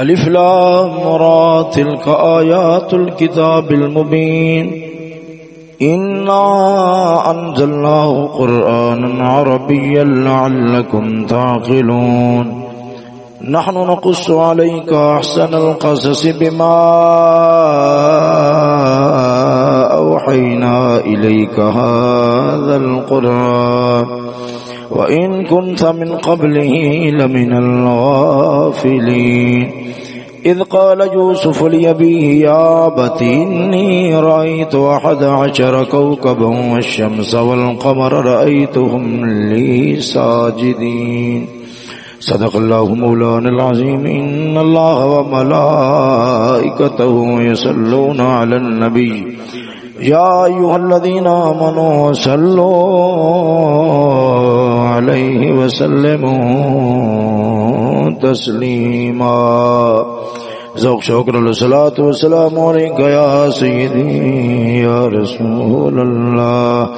الف لام را تلك آيات الكتاب المبين إنا أنزلناه قرآنا عربيا لعلكم تعقلون نحن نقص عليك أحسن القصص بما أوحينا إليك هذا القرآن وإن كنت من قبله لمن الغافلين إذ قال يوسف ليبيه يا بت إني رأيت أحد عشر كوكبا والشمس والقمر رأيتهم لي ساجدين صدق الله مولانا العظيم إن الله وملائكته يسلون على النبي يا أيها الذين آمنوا صلوا عليه وسلموا تسليما. ذوق شكر الصلاة والسلام عليك يا سيدي يا رسول الله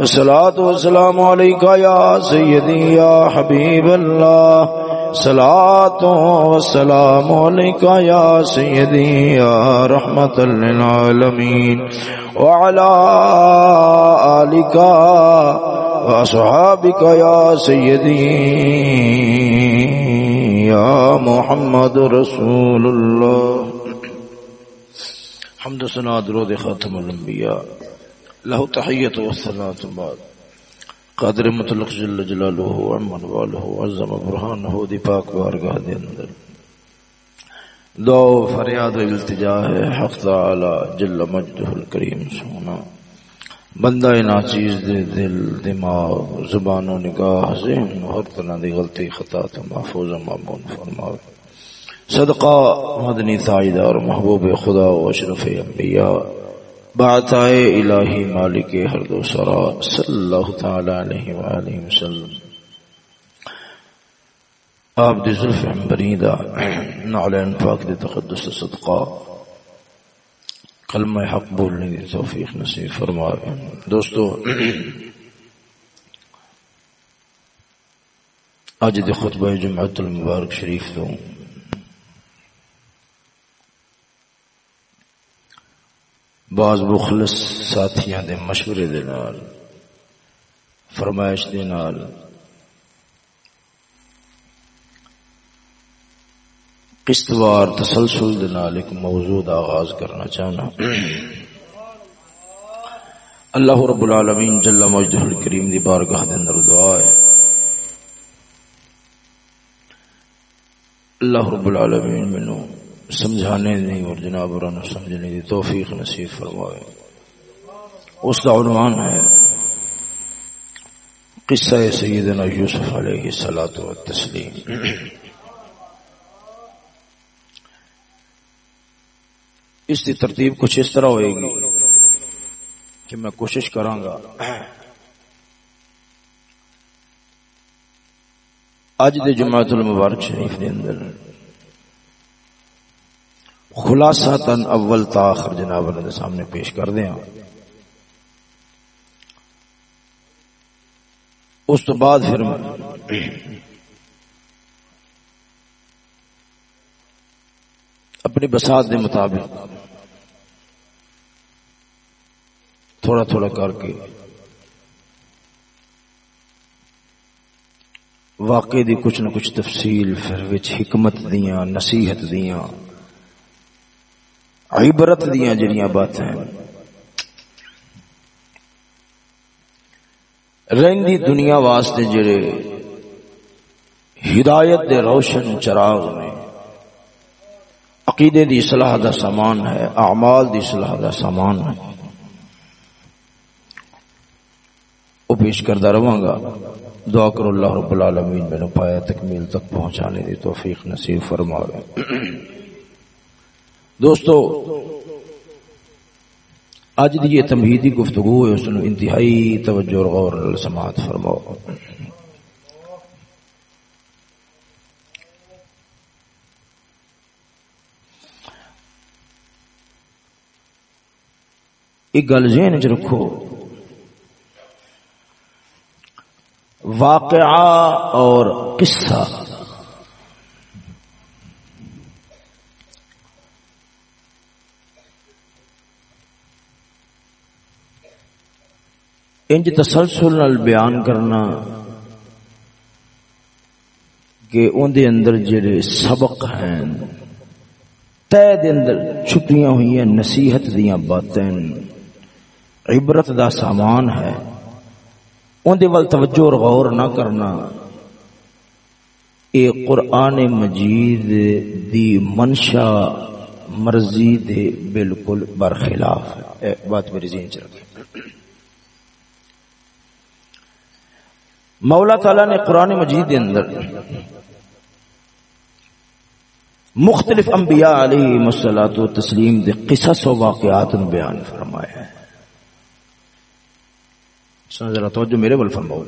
الصلاة والسلام عليك يا سيدي يا حبيب الله صلاة والسلام عليك يا سيدي يا رحمة للعالمين وعلى آلك وأصحابك يا سيدي يا محمد رسول الله حمد سنا درود خاتم الانبیاء له تحیت و صلاة بعد قادر مطلق جل جلاله عمن واله عظم برهانه دی پاک بارگاہ دے اندر۔ دعا فریاد و التجا ہے، حق تعالی جل مجدہ الکریم سونا۔ بندہ ناچیز دے دل، دماغ، زبان و نگاہ، ذہن ہر طرح دی غلطی، خطا تو محفوظ و معمون فرماؤ صدقہ، مدنی تائیدہ اور محبوب خدا و اشرف انبیاء۔ بعد الہی مالک ہر دو سرا صلی اللہ تعالی علیہ وآلہ وسلم۔ آپ دی ظلف عمبری نعلین پاک دی تقدس صدقہ۔ کلمہ حق بولنے دی توفیق نصیب فرمائے۔ دوستو، آج دی خطبہ جمعت المبارک شریف دوں۔ بعض مخلص ساتھیاں دے مشورے دے نال، فرمائش دے نال۔ قسطوار تسلسل دنال ایک موضوع دا آغاز کرنا چاہنا۔ اللہ رب العالمین جل مجدہ الکریم دی بارگاہ دے اندر دعا ہے۔ اللہ رب العالمین منو سمجھانے دی اور جناب اور سمجھنے دی توفیق نصیب فرمائے۔ اس کا عنوان ہے قصہ سیدنا یوسف علیہ الصلوۃ والتسلیم۔ اس کی ترتیب کچھ اس طرح ہوئے گی کہ میں کوشش کراں گا اج دے جمعۃ المبارک شریف دے اندر خلاصہ تن اول تا آخر جناب دے سامنے پیش کر دیا اس تو بعد پھر اپنی بسات دے مطابق تھوڑا تھوڑا کر کے واقعی دی کچھ نہ کچھ تفصیل، پھر حکمت دیاں، نصیحت دیاں۔ عبرت دیا جڑیاں باتیں رہندی دنیا واسطے جڑے ہدایت دے روشن چراغ میں عقیدے دی صلاح دا سامان ہے، اعمال دی صلاح دا سامان ہے۔ وہ پیش کردہ رہا گا۔ دعا کرو اللہ رب العالمین میں نے پایا تکمیل تک پہنچانے دی توفیق نصیب فرما دوستو اج دی تمہیدی گفتگو ہے، اس نے انتہائی توجہ اور غور سماعت فرماؤ۔ ایک گل ذہن چ رکھو۔ واقعہ اور قصہ۔ انج تسلسل نال بیان کرنا کہ ان دے اندر جڑے سبق ہیں تے دے اندر چھپیاں ہوئی ہیں نصیحت دیاں باتیں، عبرت دا سامان ہے اندر ول توجہ اور غور نہ کرنا، اے قرآن مجید دی منشا مرضی دے بالکل برخلاف ہے۔ اے بات میری ذہن چ رکھیں۔ مولا تعالی نے قرآن مجید دے اندر مختلف انبیاء علیہ مسلاط و تسلیم دے قصص و واقعات بیان فرمایا ہے ذرا توجہ میرے بل فرماؤ۔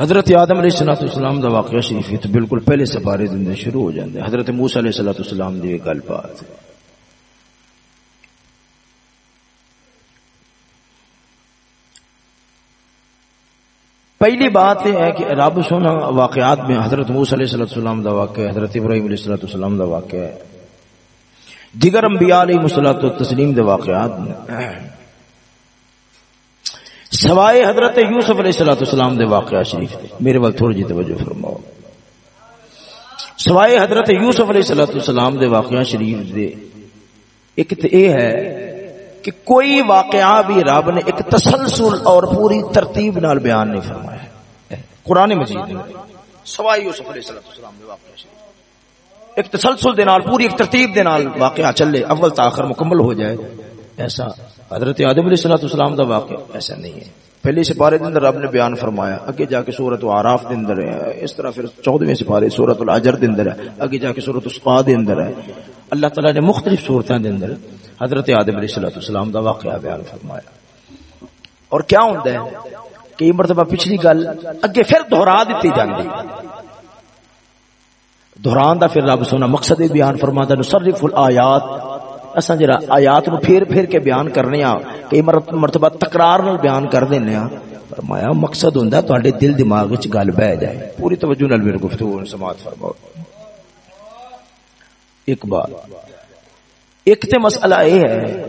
حضرت آدم علیہ السلام اسلام دا واقعہ شریف بالکل پہلے سپارے دن شروع ہو جاندے حضرت موسی علیہ الصلوۃ والسلام دی گل بات پہلی بات یہ ہے کہ رب سونا واقعات میں حضرت موسی علیہ الصلوۃ والسلام دا واقعہ حضرت ابراہیم علیہ الصلوۃ دا واقعہ ہے۔ دیگر انبیاء علیہ الصلوۃ والتسلیم دے واقعات میں سوائے حضرت یوسف علیہ السلام دے واقعہ شریف، میرے وقت تھوڑی جی توجہ فرماؤ۔ سوائے حضرت یوسف علیہ السلام دے واقعہ شریف دے، ایک تو یہ ہے کہ کوئی واقعہ بھی رب نے ایک تسلسل اور پوری ترتیب نال بیان نہیں فرمایا قرآن مجید سوائے یوسف علیہ السلام دے واقعہ شریف۔ ایک تسلسل دے نال، پوری ایک ترتیب دے نال واقعہ چلے، اول تاخر مکمل ہو جائے۔ ایسا حضرت آدم علیہ السلام اسلام دا واقعہ ایسا نہیں ہے۔ پہلے سپارے دن رب نے بیان فرمایا، اگے جا کے سورت عراف دن در ہے۔ اس طرح پھر چودویں سپارے سورت العجر دن در ہے۔ اگے جا کے سورت اسقا دن در ہے۔ اللہ تعالیٰ نے مختلف صورتیں دن در حضرت آدم علیہ السلام اسلام دا واقعہ بیان فرمایا۔ اور کیا ہوتا ہے کہ یہ مرتبہ پچھلی گل اگے پھر دہرا دیتی جاندی۔ دہران دا پھر رب سونا مقصد بیان فرماتا نصرف الآیات۔ اسا جرا آیات نو پھیر پھیر کے بیان کرنے ہاں کئی مرتبہ تکرار نال بیان کر دینے ہاں۔ فرمایا، مقصد ہوندا تواڈے دل دماغ وچ گل بہ جائے۔ پوری توجہ نال میرے گفتگو سماعت فرماؤ۔ ایک بات۔ ایک تے مسئلہ یہ ہے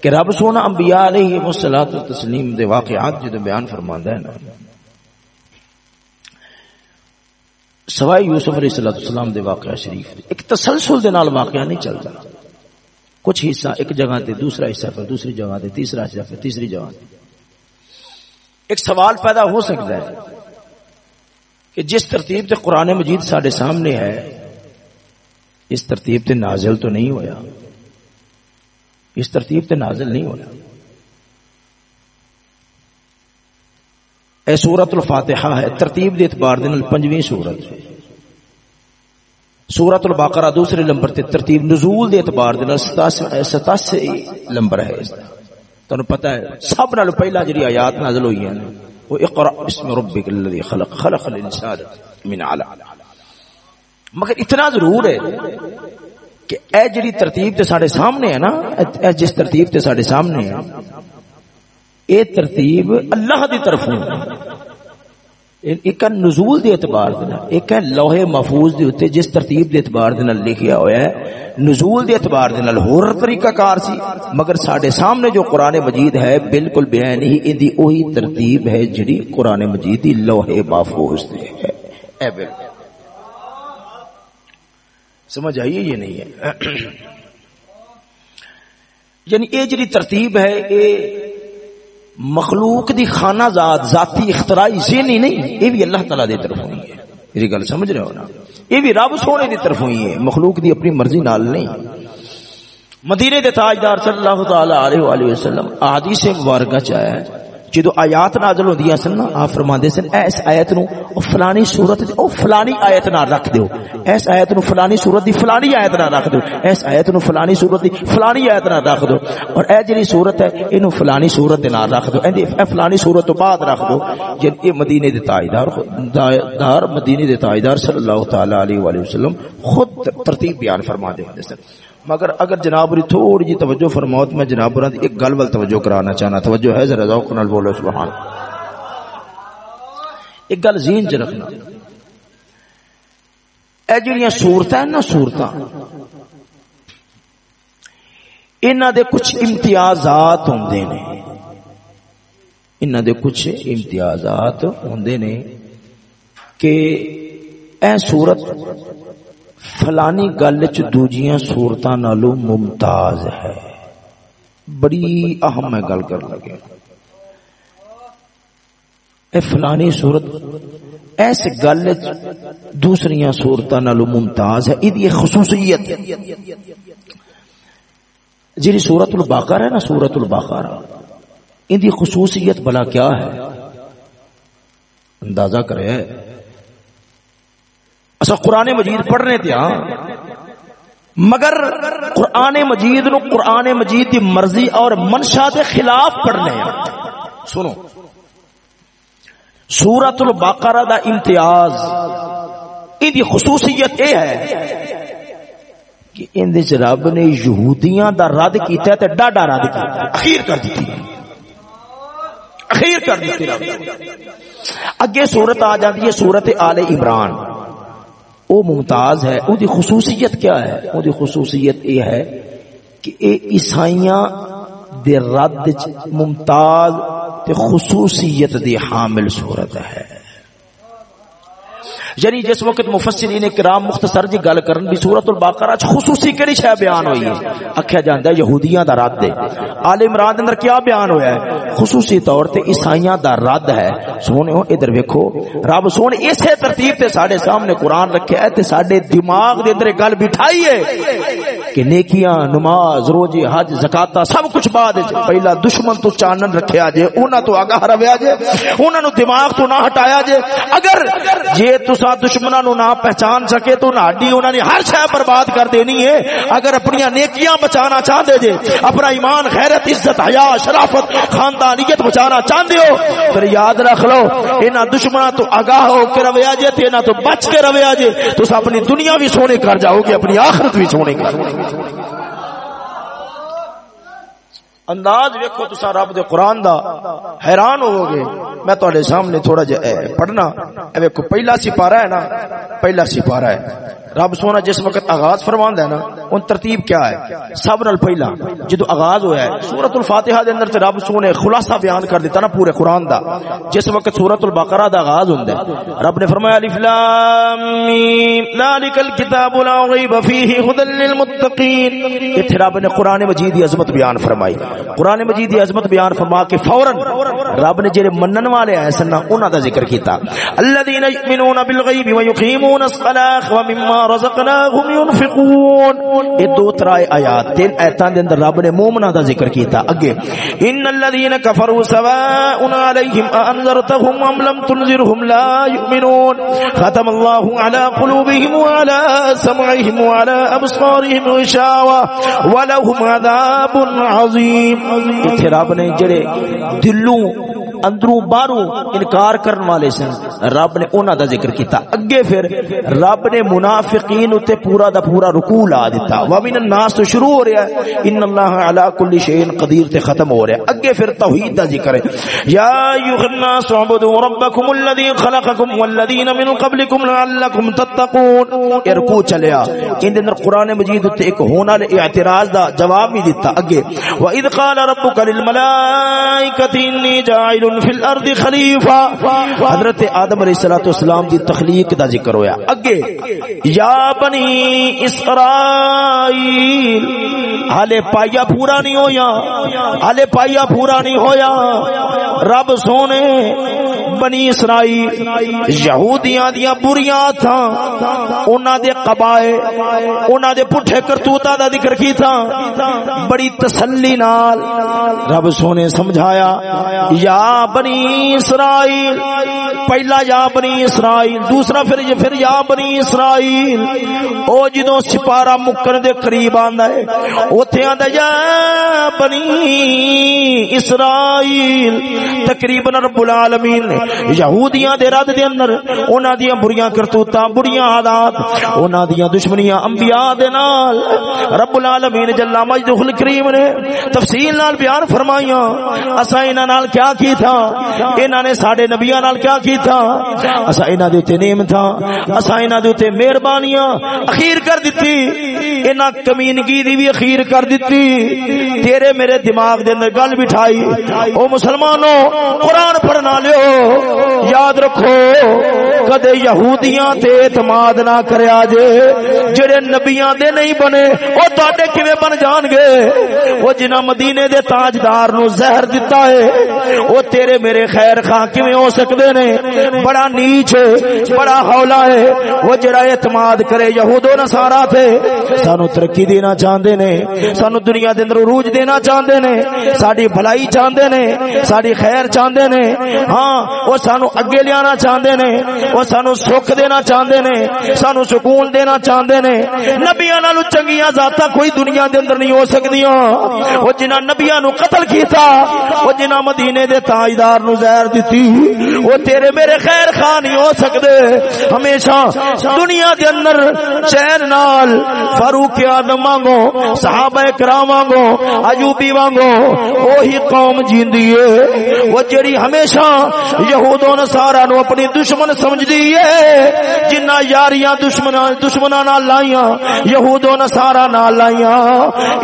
کہ رب سونا انبیاء علیہ الصلوۃ والتسلیم دے واقعات جے بیان فرماندا ہے نا۔ سوائے یوسف علیہ السلام دے واقعہ شریف ایک تسلسل دے نال واقعہ نہیں چلتا کچھ حصہ ایک جگہ تے دوسرا حصہ پھر دوسری جگہ تے تیسرا حصہ پھر تیسری جگہ تے۔ ایک سوال پیدا ہو سکتا ہے کہ جس ترتیب سے قرآن مجید سارے سامنے ہے، اس ترتیب سے نازل تو نہیں ہویا۔ اس ترتیب سے نازل نہیں ہویا اے سورت الفاتحہ ہے، ترتیب دے اعتبار دن پنجویں سورت سورت الباقرہ دوسرے نمبر تے ترتیب نزول دے اعتبار دے ستاسی نمبر ہے تانوں پتہ ہے، سب نال پہلا جڑی آیات نازل ہوئی ہیں، وہ اقرا بسم ربک الذی خلق خلق الانسان من علق۔ مگر اتنا ضرور ہے کہ اے جڑی ترتیب تے ساڈے سامنے ہے نا، اے جس ترتیب تے ساڈے سامنے ہے، اے ترتیب اللہ دی طرفوں ایک نزول دے اعتبار دینا ایک ہے لوہے محفوظ دے ہوتے جس ترتیب دے اعتبار دینا لکھیا ہویا ہے۔ نزول دے اعتبار دینا ہور طریقہ کار سی، مگر ساڑے سامنے جو قرآن مجید ہے، بالکل بیان ہی ان اوہی ترتیب ہے جڑی قرآن مجید دی لوہے محفوظ دے ہے۔ اے بالکل۔ سمجھ آئیے یہ نہیں ہے؟ یعنی یہ جی ترتیب ہے، یہ مخلوق دی خانہ ذات، ذاتی اختراعی ذہنی نہیں، یہ بھی اللہ تعالی دی طرف ہوئی ہے۔ میری جی گل سمجھ رہے ہو نا؟ یہ بھی رب سونے دی طرف ہوئی ہے، مخلوق دی اپنی مرضی نال نہیں۔ مدینے دے تاجدار صلی اللہ تعالی علیہ والہ وسلم، احادیث مبارکہ چ آیا ہے۔ جدو آیات نازل ہوندیاں سن نا آپ فرماندے سن اس آیت نو فلانی صورت او فلانی آیت نال رکھ دیو۔ اس آیت نو فلانی صورت دی فلانی آیت نال رکھ دیو۔ اس آیت نو فلانی صورت دی فلانی آیت نال رکھ دو اور اے جڑی صورت ہے، اینو فلانی صورت دے نال رکھ دو اے فلانی صورت تو بعد رکھ دو جن اے مدینے دے تاجدار دار مدینے دے تاجدار صلی اللہ تعالی علیہ والہ وسلم خود ترتیب بیان فرما دے ہوندے سن۔ مگر اگر جناب ری تھوڑی جی توجہ فرماؤ تو میں جناب ری ایک گل ول توجہ کرانا چاہنا۔ توجہ ہے ذرا ذوق نال بولو، سبحان ایک گل ذہن چ رکھنا۔ اے جڑیاں صورتاں ہیں نا صورتاں۔ انہاں دے کچھ امتیازات ہوندے نے۔ انہاں دے کچھ امتیازات ہوندے نے کہ اے صورت فلانی گل چ دوجیاں صورتاں نالو ممتاز ہے۔ بڑی اہم ہے گل کر لگے اے فلانی صورت، ایس گل دوسری صورتاں نالو ممتاز ہے۔ ادی خصوصیت۔ جی سورت الباقر ہے نا سورت الباقر۔ ان دی خصوصیت بلا کیا ہے؟ اندازہ کرے۔ اصا قرآن مجید پڑھنے تھے ہاں۔ مگر قرآن مجید نو قرآن مجید دی مرضی اور منشا دے خلاف پڑھنے ہاں۔ سنو۔ سورت الباقرہ دا امتیاز۔ ان دی خصوصیت یہ ہے کہ ان دے رب نے یہودیاں دا رد کیتا ہے تے ڈاڈا رد کیتا ہے۔ اخیر کر دیتی ہے۔ اخیر کر دیتی رب۔ اگے صورت آ جاتی ہے صورت آل عمران۔ وہ ممتاز ہے وہ دی خصوصیت کیا ہے؟ وہ دی خصوصیت یہ ہے کہ اے عیسائیاں دے رد ممتاز تے خصوصیت دی حامل صورت ہے۔ یعنی جس وقت مفسرین کرام مختصر جی گل کرن بھی سورۃ البقرہ چ خصوصی کیڑی شے بیان ہوئی ہے؟ اکھیا جاندا ہے یہودیاں دا رد ہے۔ آل عمران دے اندر کیا بیان ہویا ہے؟ خصوصی طور تے عیسائیاں دا رد ہے۔ سونےو ادھر ویکھو۔ رب سون اسی ترتیب تے ساڈے سامنے قرآن رکھیا ہے تے ساڈے دماغ دے اندر گل بٹھائی ہے۔ کہ نیکیاں، نماز، روزے، حج، زکات سب کچھ بعد پہلا دشمن تو چانن رکھیا جے انہاں تو آگاہ رویا جے انہاں نو دماغ تو نہ ہٹایا جے۔ اگر جے تسا دشمنوں نو نہ پہچان سکے تو ناڈی انہوں نے ہر شے برباد کر دینی ہے۔ اگر اپنی نیکیاں بچانا چاہتے جے، اپنا ایمان خیرت عزت، حیا، شرافت، خاندانیت بچانا چاہتے ہو، پھر یاد رکھ لو، انہاں دشمنوں تو آگاہ ہو کے رویا جے تے انہاں تو بچ کے رویا جے۔ تو اپنی دنیا بھی سونے کر جاؤ گے، اپنی آخرت بھی سونے کر انداز ویکھو تسا رب دے قرآن دا، حیران ہوو گے میں تواڈے سامنے تھوڑا جہا پڑھنا۔ اے ویکھو، پہلا سپارہ ہے نا، پہلا سپارہ ہے۔ رب سونا جس وقت آغاز فرماندا ہے نا ان ترتیب کیا ہے؟ سب نال پہلا جدو آغاز ہویا ہے سورۃ الفاتحہ دے اندر تے رب سونے خلاصہ بیان کر دیتا نا پورے قرآن دا، جس وقت سورۃ البقرہ دا آغاز ہوندا ہے رب نے فرمایا، الف لام میم، ذالک الکتاب لا ریب فیہ ھدی للمتقین. ایتھے رب نے قرآن مجید دی عظمت بیان فرمائی۔ قرآن مجید دی عظمت بیان فرما کے فورن رب نے جڑے منن والے ہیں سن انہاں دا ذکر کیتا۔ الذين يؤمنون بالغیب ويقيمون الصلاة ومما رزقناهم ينفقون۔ یہ دو ترائے آیات تین ایتاں دے اندر رب نے مومناں دا ذکر کیتا۔ اگے، ان الذين كفروا سواء عليهم انذرتهم ام لم تنذرهم لا يؤمنون ختم الله على قلوبهم وعلى سمعهم وعلى ابصارهم غشاوة ولهم عذاب عظيم اتھے رب نے جڑے دلوں اندروں باہروں انکار کرن والے سن۔ رب نے انہاں دا ذکر کیتا۔ اگے پھر رب نے منافقین تے پورا دا پورا رکوع لا دیتا و من الناس تو شروع ہو رہا ہے۔ ان اللہ علی کل شیء قدیر تے ختم ہو رہا ہے۔ اگے پھر توحید دا ذکر ہے۔ یا ایھا الناس اعبدوا ربکم الذی خلقکم والذین من قبلکم لعلکم تتقون۔ رکوع چلیا ان دے اندر قران مجید تے ایک ہونے والے اعتراض دا جواب بھی دیتا اگے۔ و اذ قال ربک للملائکۃ انی جاعل فی الارض خلیفہ حضرت آدم علیہ الصلوۃ والسلام دی تخلیق دا ذکر ہویا. اگے، یا بنی اسرائیل، حالے پایا پورا نہیں ہویا، حالے پایا پورا نہیں ہویا، رب سونے بنی اسرائیل، یہودیاں دیاں بریاں تھا انہاں دے قبائے انہاں دے پٹھے کرتوتا دا ذکر کی تھا بڑی تسلی نال رب سونے سمجھایا، یا بنی اسرائیل، پہلا یا بنی اسرائیل، دوسرا پھر پھر یا بنی اسرائیل، او جدوں سپارہ مکن دے قریب آندا ہے، اوتھے آندا یا بنی اسرائیل، تقریباً رب العالمین نے یہودیاں دے رد دے اندر، انہاں دیاں بریاں کرتوتاں بریاں حالات، انہاں دیاں دشمنیاں انبیاء دے نال۔ رب العالمین جل مجدہ الکریم نے تفصیل نال بیان فرمائیاں۔ اسا انہاں نال کیا کی تھا انہاں نے ساڈے نبیاں نال کیا کی تھا اسا انہاں دے تے نعمت ہاں۔ تھا اسا انہاں دے تے مہربانیاں اخیر کر دتی۔ انہاں کمینگی دی بھی اخیر کر دتی۔ تیرے میرے دماغ دے اندر گل بٹھائی۔ او مسلمانوں، قرآن پڑھنا لیو۔ یاد رکھو، کدے یہودیاں تے اعتماد نہ کریا جے جڑے نبیاں دے نہیں بنے او تواڈے کیویں بن جان گے؟ او جنہ مدینے دے تاجدار نو زہر دتا ہے او تیرے میرے خیر خاں کیویں ہو سکدے نے؟ بڑا نیچ بڑا ہولا ہے او جڑا اعتماد کرے یہود و نصارا تے، سانو ترقی دینا چاہندے نے، سانو دنیا دے اندر عروج دینا چاہندے نے، ساڈی بھلائی چاہندے نے، ساڈی خیر چاہندے نے۔ ہاں او سانو اگے لیانا چاہندے نے او سانو سکھ دینا چاہندے نے، سانو سکون دینا چاہندے نے۔ نبیاں نالو چنگیاں ذاتاں کوئی دنیا دے اندر نہیں ہو سکدیاں۔ او جنہاں نبیاں نو قتل کیتا او جنہاں مدینے دے تاجدار نو زہر دتی او تیرے میرے خیر خواہ نہیں ہو سکدے۔ ہمیشہ دنیا دے اندر چین نال، فاروق اعظم وانگو صحابہ کرام وانگو ایوبی وانگو وہی قوم جیندی ہے۔ وہ جڑی ہمیشہ یہود و نصارا نو اپنی دشمن سمجھدی ہے۔ جنہ یاریاں دشمناں دشمناں نال لائیاں، یہود و نصارا نال لائیاں۔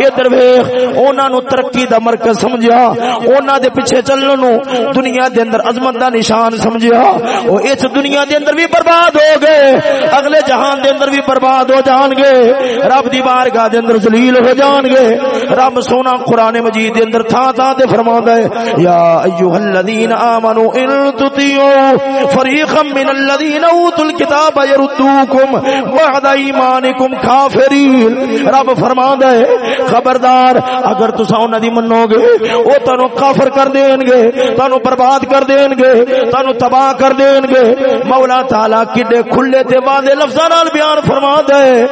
ادھر ویکھ، انہاں نو ترقی دا مرکز سمجھیا۔ انہاں دے پیچھے چلن نو دنیا دے اندر عظمت دا نشان سمجھیا۔ او اس دنیا دے اندر بھی برباد ہو گئے۔ اگلے جہان دے اندر بھی برباد ہو جان گے۔ رب دی بارگاہ دے اندر ذلیل ہو جان گے۔ رب سونا قران مجید دے اندر تھا تھا تے فرماوندا ہے، یا ایھا الذین آمنو ان تطیعوا فریقا من الذین اوتوا الکتاب یردوکم بعد ایمانکم کافرین رب فرماوندا ہے خبردار، اگر تساں انہاں دی منو گے او تانوں کافر کر دین گے، تانوں برباد کر دین گے، تانوں تباہ کر دین گے۔ مولا تعالی کڈے کھلے تے وعدے لفظاں نال بیان فرماوندا ہے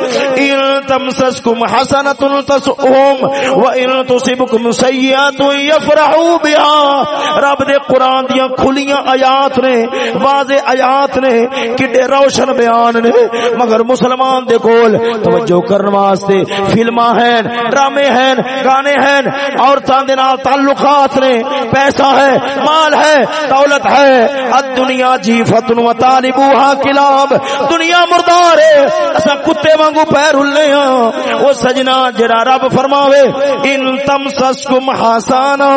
ان تمسسکم حسنۃ تسؤہم وان تصبکم سیئات یفرحوا بها رب دے قران دیاں کھلیاں آیات نے، واضح آیات نے، کڈے روشن بیان نے، مگر مسلمان دے کول توجہ کرن واسطے فلماں ہیں، ڈرامے ہیں، گانے ہیں، عورتاں دے نال تعلقات نے، پیسہ ہے، مال ہے، دولت ہے الدنیا جیفت و طالبوها ہاں کلاب، دنیا مردار ہے اسا کتے وانگو پیر ہلنے ہاں او سجنا جڑا رب فرماوے، ان تمسسکم حسانا،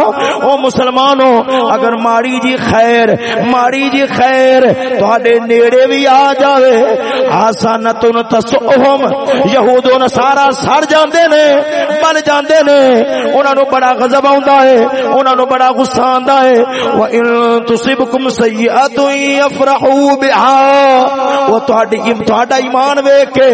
او مسلمانو، اگر ماڑی جی خیر ماڑی جی خیر تواڈے نیڑے بھی آ جاوے حسنتن تسؤہم یہود و نصارا سڑ جاندے نے بن جاندے نے انہاں نو بڑا غضب آوندا ہے انہاں نو بڑا غصہ آندا ہے و ان تصبکم سیئات یفرحوا بها وہ تہاڈی تہاڈا ایمان ویکھ کے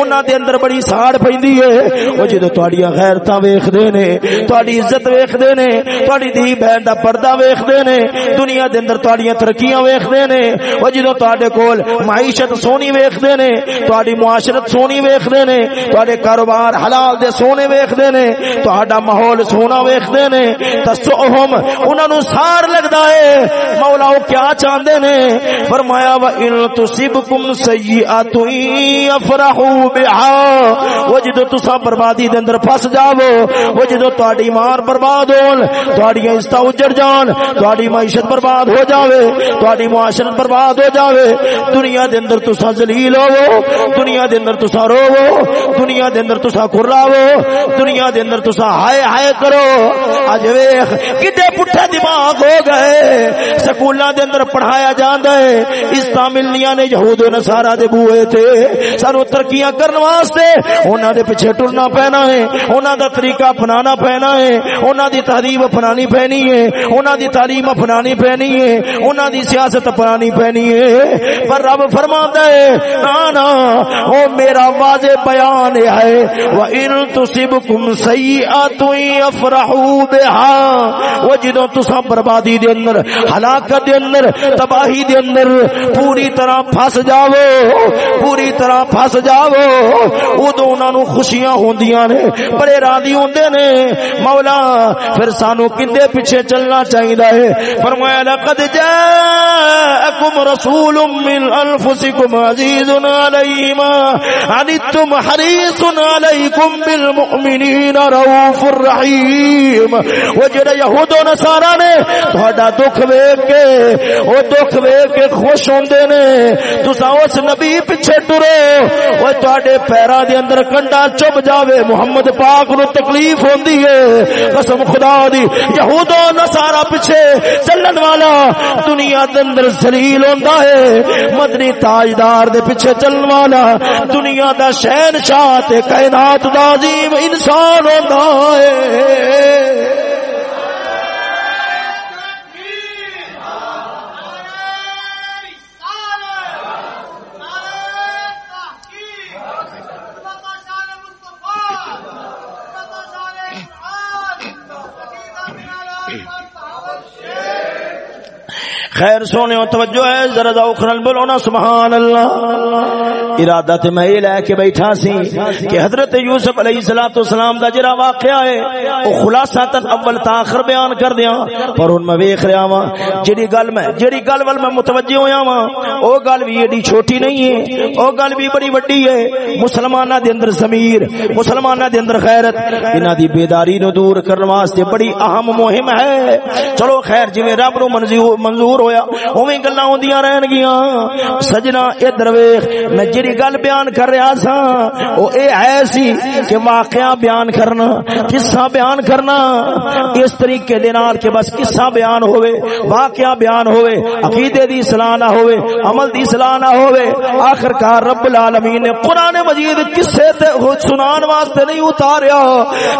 انہاں دے اندر بڑی ساڑ پیندی ہے او جدوں تہاڈیاں غیرتاں ویکھدے نے تہاڈی عزت ویکھدے نے تہاڈی دی بہن دا پردہ ویکھدے نے دنیا دے اندر تہاڈیاں ترقیاں ویکھدے نے۔ او جدوں تہاڈے کول معیشت سونی ویکھدے نے، تہاڈی معاشرت سونی ویکھدے نے، تہاڈے کاروبار حلال دے سونے ویکھدے نے، تہاڈا ماحول سونا ویکھدے نے۔ تسوہم انہاں نو سار لگدا ہے۔ مولا او کیا چاہندے نے؟ فرمایا وا ان تصبکم سیئات یفرحوا بها۔ وہ جدو تسا بربادی دے اندر پھس جاو وہ جدو تہاڈی مار برباد ہون، تہاڈیاں عزت اجڑ جان، تہاڈی معیشت برباد ہو جان۔ جاوے، تہاڈی معاشرت برباد ہو جاوے۔ دنیا دے اندر تسا ذلیل ہوو دنیا دے اندر تسا روو دنیا دے اندر تسا کراو دنیا دے اندر تسا ہائے ہائے کرو۔ اج ویکھ کتے پٹھے دماغ ہو گئے؟ سکولاں دے اندر پڑھایا جاندا ہے۔ اس تاملیاں نے یہود و نصارا دے بوئے تھے۔ سانو ترقیاں کرن واسطے انہاں دے پیچھے ٹرنا پینا ہے۔ انہاں دا طریقہ اپنانا پینا ہے۔ انہاں دی تہذیب اپنانی پینی ہے۔ انہاں دی تعلیم اپنانی پینی ہے۔ انہاں دی سیاست اپنانی پینی ہے۔ پر رب فرماندا ہے نا نا او میرا واضح بیان ہے۔ وَإِن تُصِبْكُمْ سَيِّئَةٌ يَفْرَحُوا بِهَا۔ وہ جدوں تساں بربادی دے اندر، ہلاکت دے اندر، تباہی دے اندر پوری طرح پھس جاوو پوری طرح پھس جاوو ادو انہاں نو خوشیاں ہوندیاں نے بڑے راضی ہوندے نے۔ مولا، پھر سانو کندے پیچھے چلنا چاہیدا ہے۔ فرمایا، لقد جاء جاءکم رسول من انفسکم عزیز علیہ ما عنتم حریص علیکم بالمؤمنین رؤوف الرحیم وہ جڑے یہود و نصارا نے تہاڈا دکھ ویکھ کے، او دکھ ویکھ کے خوش ہوندے نے۔ تساں اس نبی پیچھے ٹرو، او تہاڈے پیراں دے اندر کنڈا چب جاوے۔ محمد پاک نو تکلیف ہوندی ہے۔ قسم خدا دی یہود و نصارا پیچھے چلن والا دنیا دے اندر ذلیل ہوندا ہے۔ مدنی تاجدار دے پیچھے چلن والا دنیا دا شہنشاہ تے کائنات دا عظیم انسان ہوندا ہے۔ خیر سونے توجہ ہے، ذرا ذوقن بولو نا سبحان اللہ ارادہ تے میں لے کے بیٹھا سی کہ حضرت یوسف علیہ الصلوۃ والسلام دا جڑا واقعہ ہے، او خلاصہ تن اول تا آخر بیان کر دیاں۔ پر ہن میں ویکھ رہا ہاں جڑی گل میں، جڑی گل ول میں متوجہ ہویا ہاں او گل بھی ایڈی چھوٹی نہیں ہے، او گل بھی بڑی بڑی ہے۔ مسلماناں دے اندر ضمیر، مسلماناں دے اندر غیرت، انہاں دی بیداری نو دور کرن واسطے بڑی اہم مہم ہے۔ چلو خیر، جویں رب نو منظور منظور ہویا، اوویں گلاں ہوندیاں رہن گیاں۔ سجنا ادھر ویکھ میں جڑی گل بیان کر رہا سا او اے ہے سی کہ واقعہ بیان کرنا، قصہ بیان کرنا، اس طریقے دے نال کہ بس قصہ بیان ہوے واقعہ بیان ہوے عقیدے دی اصلاح نہ ہوے عمل دی اصلاح نہ ہوے آخر کار رب العالمین نے قران مجید قصے تے سنان واسطے نہیں اتاریا۔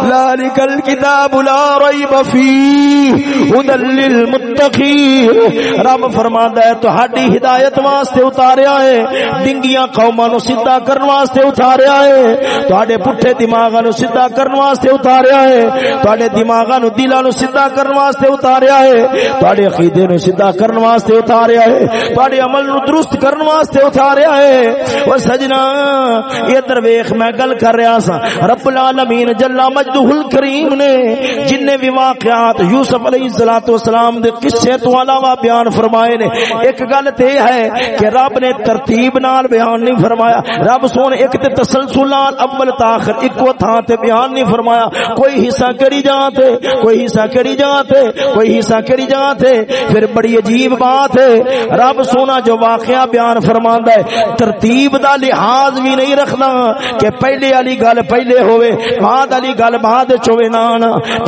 ذالک الکتاب لا ریب فیہ ھدل للمتقین۔ رب فرماندا ہے، تہاڈی ہدایت واسطے اتاریا ہے۔ ڈنگیاں قوماں نو سیدھا کرن واسطے اتاریا ہے۔ تہاڈے پٹھے دماغاں نو سیدھا کرن واسطے اتاریا ہے۔ تہاڈے دماغاں نو دلاں نو سیدھا کرن واسطے اتاریا ہے۔ تہاڈے عقیدے نو سیدھا کرن واسطے اتاریا ہے۔ تہاڈے عمل نو درست کرن واسطے اتاریا ہے۔ او سجنا، ادھر ویکھ، میں گل کر رہا سا رب العالمین جل مجدہ الکریم نے جن نے بھی واقعات یوسف علیہ الصلوۃ والسلام دے قصے تو علاوہ بیان بیان فرمائے نے۔ ایک گل تے ہے کہ رب نے ترتیب نال بیان نہیں فرمایا۔ رب سونے، ایک تے تسلسل نال، اول تاخر اکو تھاں تے بیان نہیں فرمایا۔ کوئی حصہ کری جہاں تے، کوئی حصہ کری جہاں تے، کوئی حصہ کری جہاں تے۔ پھر بڑی عجیب بات ہے، رب سونا جو واقعہ بیان فرماندا ہے، ترتیب دا لحاظ بھی نہیں رکھنا کہ پہلے والی گل پہلے ہوئے، بعد والی گل بعد وچ ہوے نا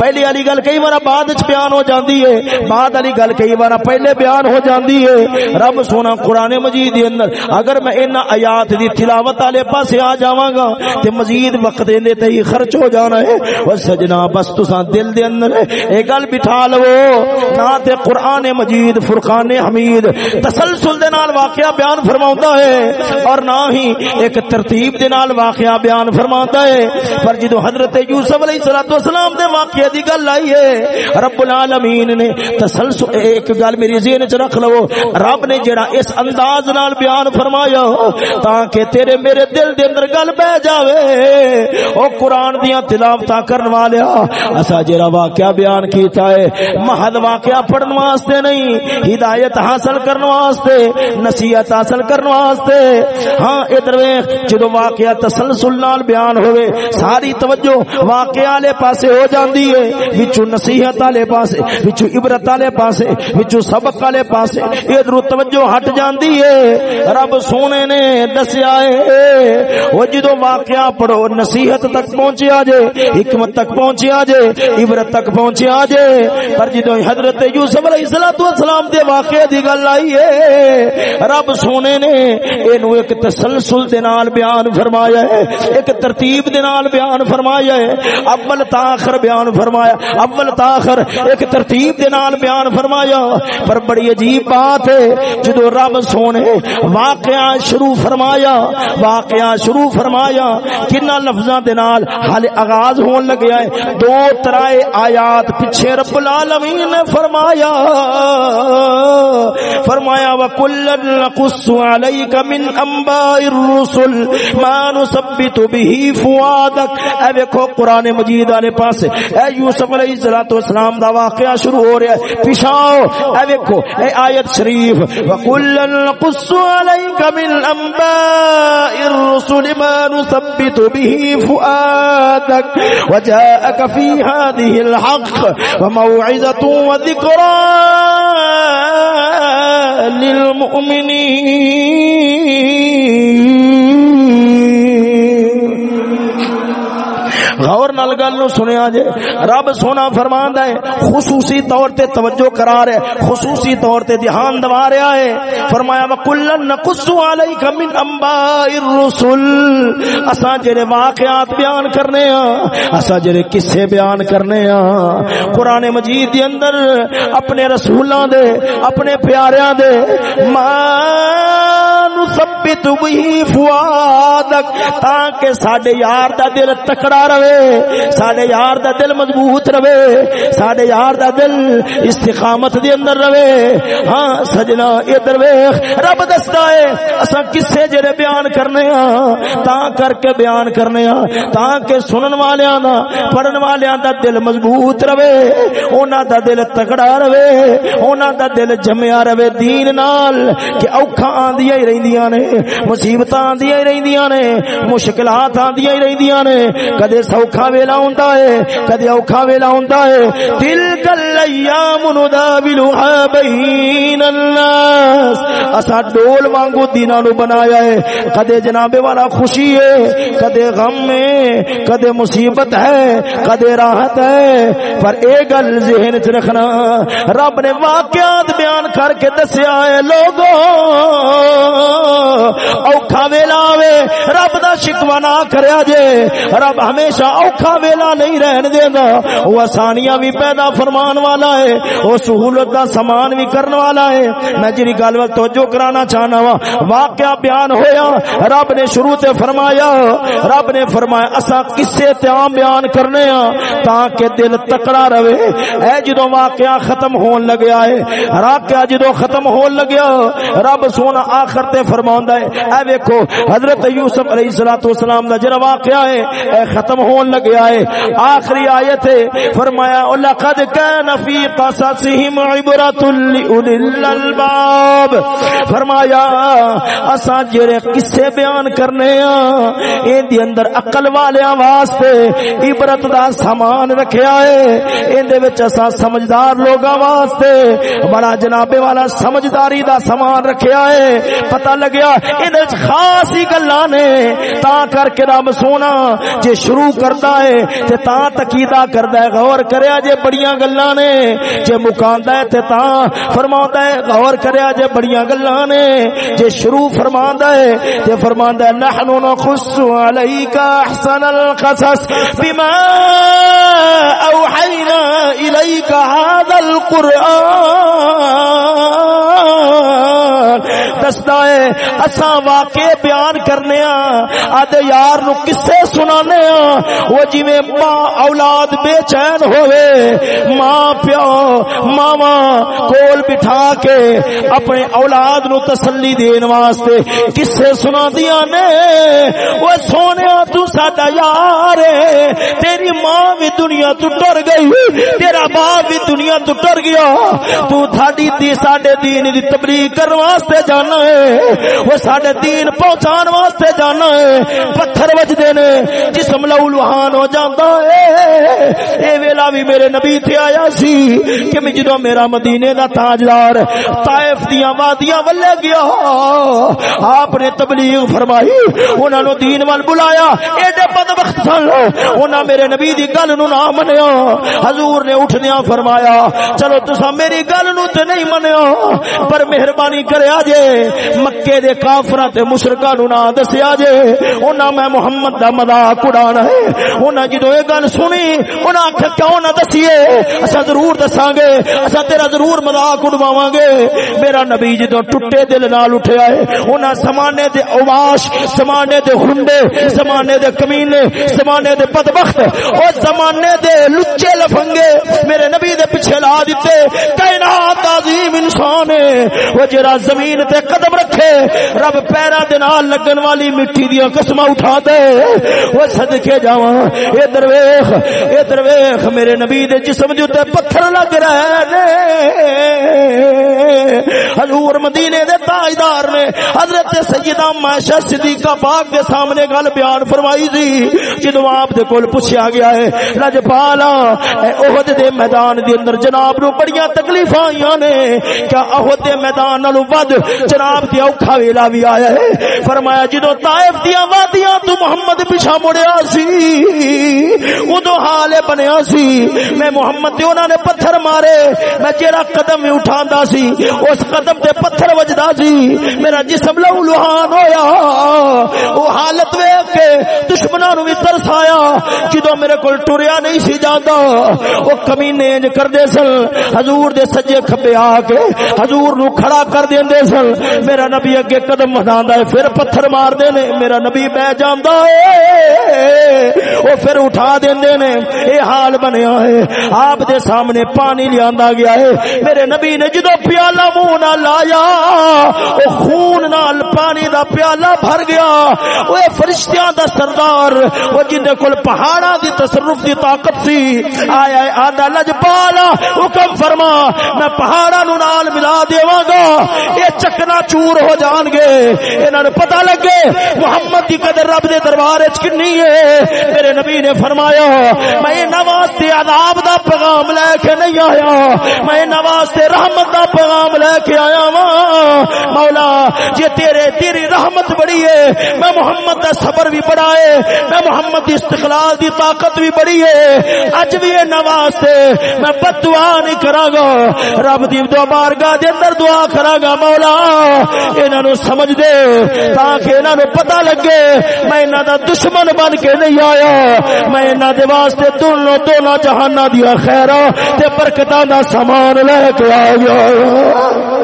پہلے والی گل کئی بار بعد وچ بیان ہو جاندی ہے، بعد والی گل کئی بار پہلے بیان بیان ہو جاندی ہے۔ رب سونا قرآن مجید دے اندر، اگر میں انہاں آیات دی تلاوت والے پاسے آ جاواں گا، تے مزید وقت دے تے ہی خرچ ہو جانا ہے۔ او سجنا، بس تساں دل دے اندر اے گل بٹھا لو۔ نہ تے قرآن مجید، فرقان حمید، تسلسل دے نال واقعہ بیان فرماوندا ہے۔ اور نہ ہی ایک ترتیب دے نال واقعہ بیان فرماوندا ہے۔ پر جدو حضرت یوسف علیہ الصلوۃ والسلام دے واقعے دی گل آئی ہے، رب العالمین نے تسلسل، ایک گل میری ذہن ذہن وچ رکھ لو۔ رب نے جڑا اس انداز نال بیان فرمایا تاکہ تیرے میرے دل دے اندر گل بہ جاوے۔ او قرآن دیاں تلاوتاں کرن والیا اسا جڑا واقعہ بیان کیتا ہے محض واقعہ پڑھن واسطے نہیں، ہدایت حاصل کرن واسطے، نصیحت حاصل کرن واسطے۔ ہاں ادھر ویکھ جدو واقعہ تسلسل نال بیان ہوئے ساری توجہ واقعہ والے پاسے ہو جاندی ہے۔ وچوں نصیحت والے پاسے، وچوں عبرت والے پاسے، وچوں سبق والے پاسے۔ ادھر توجہ ہٹ جاندی ہے۔ رب سونے نے دسیا ہے۔ وہ جدو واقعہ پڑھو، نصیحت تک پہنچیا جے، حکمت تک پہنچیا جے، عبرت تک پہنچیا جے۔ پر جدو حضرت یوسف علیہ السلام دے واقعے دی گل آئی ہے، رب سونے نے اینو ایک تسلسل دے نال بیان فرمایا ہے۔ ایک ترتیب دے نال بیان فرمایا ہے۔ اول تاخر بیان فرمایا، اول تاخر ایک ترتیب دے نال بیان فرمایا۔ پر بڑی بڑی عجیب بات ہے۔ جدو رب سونے واقعہ شروع فرمایا، واقعہ شروع فرمایا کنا لفظاں دے نال حال آغاز ہون لگیا ہے، دو ترائے آیات پیچھے رب العالمین نے فرمایا۔ فرمایا وکلن نقص علیک من انباء الرسل ما نثبت به فؤادک اے دیکھو قران مجید والے پاس اے یوسف علیہ الصلوۃ والسلام دا واقعہ شروع ہو رہا ہے۔ پیشاؤ اے دیکھو اے آیت شریف وکلن نقص عَلَيْكَ مِنْ أَنْبَاءِ الرُّسُلِ مَا نُثَبِّتُ بِهِ فُؤَادَكَ، وَجَاءَكَ فِي هَذِهِ الْحَقِّ، وموعظة وذكرى لِلْمُؤْمِنِينَ غور نال گل نو سنیا جے، رب سونا فرماندا ہے، خصوصی طور تے توجہ کرا رہا ہے، خصوصی طور تے دھیان دوا رہا ہے۔ فرمایا وکلن نقص علیک من انباء الرسل. اساں جڑے واقعات بیان کرنے ہاں اساں جڑے قصے بیان کرنے ہاں قران مجید دے اندر اپنے رسولاں دے، اپنے پیاریاں دے، ما نثبت به فؤادک تاکہ ساڈے یار دا دل تکڑا رہے، ساڈے یار دا دل مضبوط رہے، ساڈے یار دا دل استقامت دے اندر رہے۔ ہاں سجنا، ادھر ویکھ، رب دستا ہے، اساں کسے جڑے بیان کرنے ہاں تا کر کے بیان کرنے ہاں تاکہ سنن والیاں دا، پڑھن والیاں دا دل مضبوط رہے۔ انہاں دا دل تکڑا رہے انہاں دا دل جمیا رہے۔ دین نال، کہ اوکھا آندیاں ہی رہندیاں نے۔ مصیبتاں آندیاں ہی رہندیاں نے مشکلات آندیاں ہی نے کدے سوکھا ویلا ہوندا ہے کدے اوکھا ویلا ہوندا ہے دل کل ایام نداولها بین الناس اسا ڈول وانگو دیناں نو بنایا ہے کدے جناب والا خوشی ہے کدے غم ہے کدے مصیبت ہے کدے راحت ہے پر اے گل ذہن وچ رکھنا رب نے واقعات بیان کر کے دسیا ہے لوگوں اوکھا ویلا آوے، رب دا شکوا نہ کریا جے۔ رب ہمیشہ اوکھا ویلا نہیں رہن دیندا۔ وہ آسانیاں بھی پیدا فرمان والا ہے، وہ سہولت دا سامان بھی کرن والا ہے۔ میں جڑی گل ول توجہ کرانا چاہنا وا، واقعہ بیان ہویا، رب نے شروع تے فرمایا، رب نے فرمایا اسا قصے تے عام بیان کرنے ہاں تاکہ دل تکڑا رہے۔ اے جدوں واقعہ ختم ہون لگیا ہے واقعہ جدوں ختم ہون لگیا، رب سونا آخر تے فرماوندا ہے. اے ویکھو، حضرت یوسف علیہ الصلوۃ والسلام دا جڑا واقعہ ہے، اے ختم ہون لگیا ہے. آخری آیت ہے، فرمایا لقد كان في قصصهم عبرۃ لاولی الالباب فرمایا، اساں جڑے قصے بیان کرنے ہاں این دی اندر عقل والیاں واسطے عبرت دا سامان رکھیا ہے۔ این دے وچ اساں سمجھدار لوگاں واسطے بڑا جنابے والا سمجھداری دا سامان رکھیا ہے۔ پتہ لگیا این خاص ہی گلاں نے۔ تا کر کے رب سونا، جے شروع کرتا ہے، تے تا تقیدہ کردا ہے۔ غور کریا جے بڑیاں گلاں نے۔ جے مکاندا ہے، تے تا فرماوندا ہے۔ غور کریا جے بڑیاں گلاں نے۔ جے شروع فرماندا ہے، تے فرماندا ہے، نحنو نخص علیک احسن القصص بما اوحینا الیک هذا القرآن۔ دستا ہے، اساں واقع بیان کرنے ہاں آدھے یار نو کسے سنانے ہاں۔ وہ جویں ماں اولاد بے چین ہوئے ماں پیو ماما کول بٹھا کے اپنے اولاد نو تسلی دین واسطے کسے سنا دیا نے۔ وہ سونے تو ساڈا یار ہے، تیری ماں بھی دنیا تو ٹر گئی، تیرا باپ بھی دنیا تو ٹر گیا۔ تو تھاڈی دی، ساڈے دین دی تبلیغ کرن واسطے جانا ہے وہ ساڈے دین پہنچان واسطے جانا ہے۔ پتھر وجدے نے، جسم لہو لوہان ہو جاندا ہے۔ اے ویلا بھی میرے نبی تے آیا سی کہ میں جدوں میرا مدینے دا تاجدار طائف دیاں وادیاں ولے گیا ہاں۔ آپ نے تبلیغ فرمائی، انہاں نو دین وال بلایا۔ ایڈے بدبخت سن۔ انہاں میرے نبی دی گل نو نہ منیا۔ حضور نے اٹھدیاں فرمایا، چلو تسا میری گل نو تے نہیں منیا، پر مہربانی کریا جے۔ مکے دے کافراں تے مشرکاں نو نہ دسیا جے انہاں میں محمد دا مذاق اڑانا ہے۔ انہاں جدوں اے گل سنی انہاں آکھیا کیوں نہ دسیے؟ اسا ضرور دساں گے اسا تیرا ضرور مذاق اڑواواں گے۔ میرا نبی جدوں ٹٹے دل نال اٹھیا ہے انہاں زمانے دے اواش زمانے دے ہنڈے زمانے دے کمینے زمانے دے بدبخت، او زمانے دے لچے لفنگے میرے نبی دے پیچھے لا دیتے۔ کائنات عظیم انسان ہے وہ جرا زمین تے قدم رکھے۔ رب پیرا دے نال لگن والی مٹی دی قسمہ اٹھا دے۔ وہ صدقے جاواں۔ اے درویش اے درویش، میرے نبی دے جسم جو تے پتھر لگ رہے نے۔ حضور مدینے دے تاجدار نے حضرت سیدہ معاشہ صدیقہ پاک دے سامنے گل بیان فرمائی سی جدو آپ دے کول پوچھا گیا ہے رجپالا احد دے میدان دے اندر جناب نو بڑیاں تکلیف آئیاں نے۔ کیا احد دے میدان نالو ود جناب آپ دی اوکھا ویلا بھی آیا ہے۔ فرمایا، جدو طائف دیا وادیاں تو محمد پیچھا مڑیا سی، ادو حال بنیا سی۔ میں محمد دے انہاں نے پتھر مارے، میں جیڑا قدم بھی اٹھاندا سی، اس قدم تے پتھر وجدا سی۔ میرا جسم لہو لوہان ہویا۔ او حالت ویکھ کے دشمناں نو بھی ترس آیا جدوں میرے کول ٹریا نہیں سی جاندا، او کمینے انج کردے سن۔ حضور دے سجے کھبے آ کے حضور نو کھڑا کر دیندے سن۔ میرا نبی اگے قدم بڑھاندا ہے، پھر پتھر مار دے نے میرا نبی بہ جاندا ہے او پھر اٹھا دیندے نے اے حال بنیا ہے، آپ دے سامنے پانی لیاندا گیا ہے، میرے نبی نے جدو پیالہ منہ نہ لایا او خون نال پانی دا پیالہ بھر گیا او فرشتیاں دا سردار او جن کول پہاڑاں دی تصرف دی طاقت سی، آیا ہے آدھا لج پالا حکم فرما، میں پہاڑاں نو نال ملا دیواں گا اے چکنا چور ہو جان گے۔ انہاں نوں پتہ لگے، محمد دی قدر رب دے دربار وچ کنی ہے۔ میرے نبی نے فرمایا، میں نواز تے عذاب دا پیغام لے کے نہیں آیا۔ میں نواز تے رحمت دا پیغام لے کے آیا وا مولا، جے تیرے، تیری رحمت بڑی ہے، میں محمد دا صبر بھی بڑا ہے، میں محمد دی استقلال دی طاقت بھی بڑی ہے۔ اج بھی یہ نواز تے میں بد دعا نہیں کراں گا۔ رب دی دعا بارگاہ دے اندر دعا کراں گا، مولا۔ انہاں نو سمجھ دے تاکہ انہاں نو پتہ لگے میں انہاں دا دشمن بن کے نہیں آیا۔ میں انہاں دے واسطے دونوں دونوں جہاناں دی خیراں تے برکتاں دا سامان لے کے آیا۔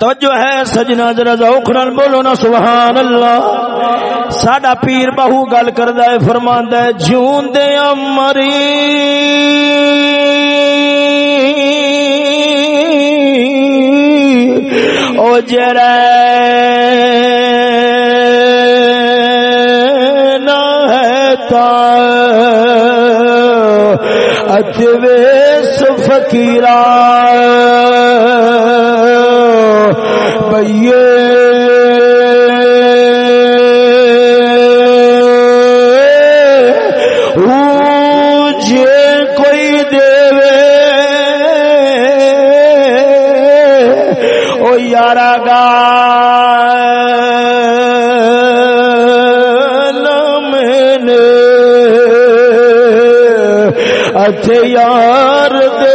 توجہ ہے سجنا ذرا ذوق نال بولو نا سبحان اللہ ساڈا پیر بہو گل کردا ہے، فرماندا ہے جون دے امری۔ او جرے نہ ہے تا اتویس فقیرہ کوئی دے او اچھے یار دے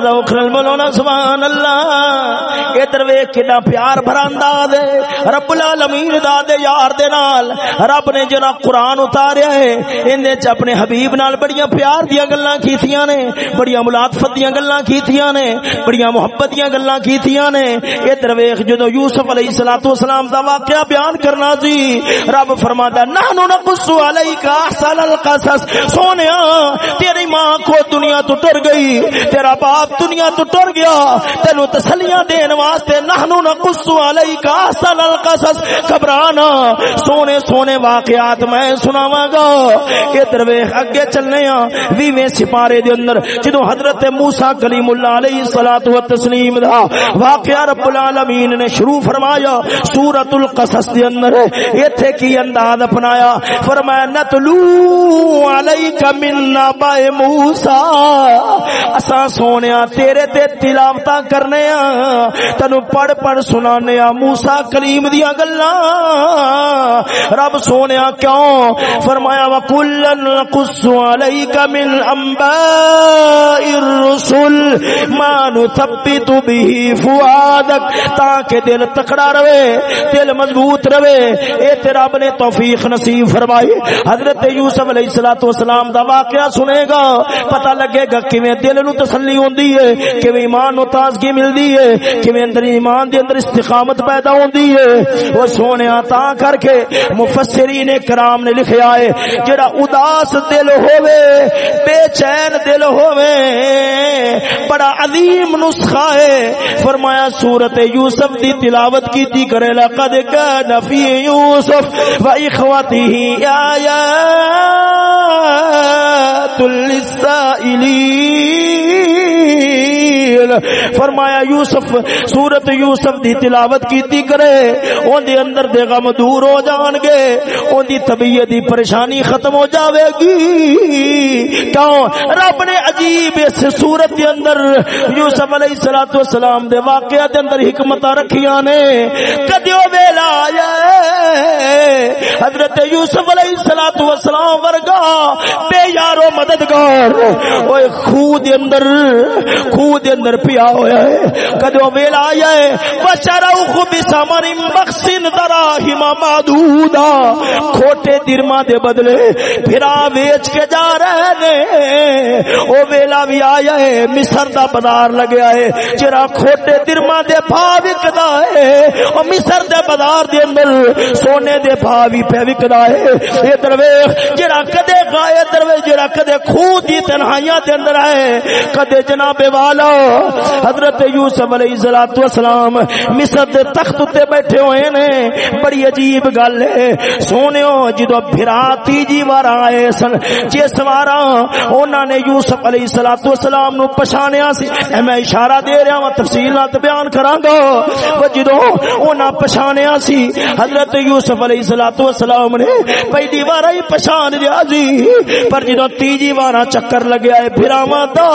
سجنوں ذرا بولو نا سبحان اللہ۔ ادھر ویکھ کڈا پیار بھرا انداز ہے۔ رب العالمین دا دے یار دے نال۔ رب نے جڑا قرآن اتاریا ہے اندے چ اپنے حبیب نال بڑیاں پیار دیاں گلاں کیتیاں نے، بڑیاں ملاطفت دیاں گلاں کیتیاں نے، بڑیاں محبت دیاں گلاں کیتیاں نے۔ ادھر ویکھ جدو یوسف علیہ الصلوۃ والسلام دا واقعہ بیان کرنا سی، رب فرماتا نحنو نقص علیک احسن القصص سونیا تیری ماں کو دنیا تو ٹر گئی، تیرا باپ دنیا تو ٹر گیا، تینو تسلیاں دین واسطے نحنو نقص علیک احسن القصص۔ گھبرانا۔ سونے سونے واقعات میں سناواں گا۔ ادھر ویکھ، اگے چلنے ہاں۔ ویویں سپارے دے اندر جدوں حضرت موسی کلیم اللہ علیہ الصلوۃ والتسلیم دا واقعہ رب العالمین نے شروع فرمایا سورۃ القصص دے اندر ایتھے کی انداز اپنایا۔ فرمایا، نتلو علیک من نبا موسی۔ اساں سونیا تیرے تے تلاوتاں کرنے ہاں۔ تینو پڑھ پڑھ سنانے ہاں موسی کریم دیاں گلاں۔ رب سونیا کیوں؟ فرمایا وکلن قص علیک من انباء الرسل ما نثبت به فؤادک تاکہ دل تکڑا رہے، دل مضبوط رہے۔ اے تے رب نے توفیق نصیب فرمائی۔ حضرت یوسف علیہ الصلوۃ والسلام دا واقعہ سنے گا۔ پتہ لگے گا کیویں دل نو تسلی ہوندی ہے، کیویں ایمان نو تازگی ملدی ہے، کیویں اندر ایمان دے اندر استقامت پیدا ہوندی ہے۔ او سونیا تا کر کے مفسرین کرام نے لکھیا ہے، جڑا اداس دل ہووے، بے چین دل ہووے، بڑا عظیم نسخہ ہے۔ فرمایا، سورت یوسف دی تلاوت کی دی کرے، لقد کان فی یوسف و اخوته آیات للسائلین۔ فرمایا، یوسف، سورت یوسف دی تلاوت کیتی کرے، اون دے اندر دے غم دور ہو جان گے، اون دی طبیعت دی پریشانی ختم ہو جاوے گی۔ کیوں؟ رب نے عجیب اس سورت دے اندر یوسف علیہ الصلوۃ والسلام دے واقعہ دے اندر حکمتاں رکھیاں نے۔ کدیو ویلا آیا حضرت یوسف علیہ الصلوۃ والسلام ورگا بے یارو مددگار۔ اوے خود دے اندر خود دے اندر پیا ہویا ہے۔ کدو ویلا آیا ہے۔ وشروخ بثمر بخسن دراہم معدودا کھوٹے درما دے بدلے پھرا ویچ کے جا رہے نے او ویلا بھی آیا ہے۔ مصر دا بازار لگیا ہے۔ جرا کھوٹے درما دے بھا وکدا ہے۔ او مصر دے بازار دے اندر سونے دے بھا بھی پہ وکدا ہے۔ اے درویش، جرا کدے گائے درویش، جرا کدے خود دی تنہائیاں دے اندر آئے کدے جناب والا حضرت یوسف علیہ الصلوۃ والسلام مصر دے تخت تے بیٹھے ہوئے نے۔ بڑی عجیب گل ہے۔ سونےو جدو بھرا تیجی وار آئے سن، جس وارا انہاں نے یوسف علیہ الصلوۃ والسلام نو پہچانیا سی۔ اے میں اشارہ دے رہا ہوں تفصیل نال بیان کراں گا وہ جدو انہاں پہچانیا سی، حضرت یوسف علیہ الصلوۃ والسلام نے پہلی وار ہی پہچان لیا سی پر جدو تیجی وارا چکر لگیا ہے بھراواں دا۔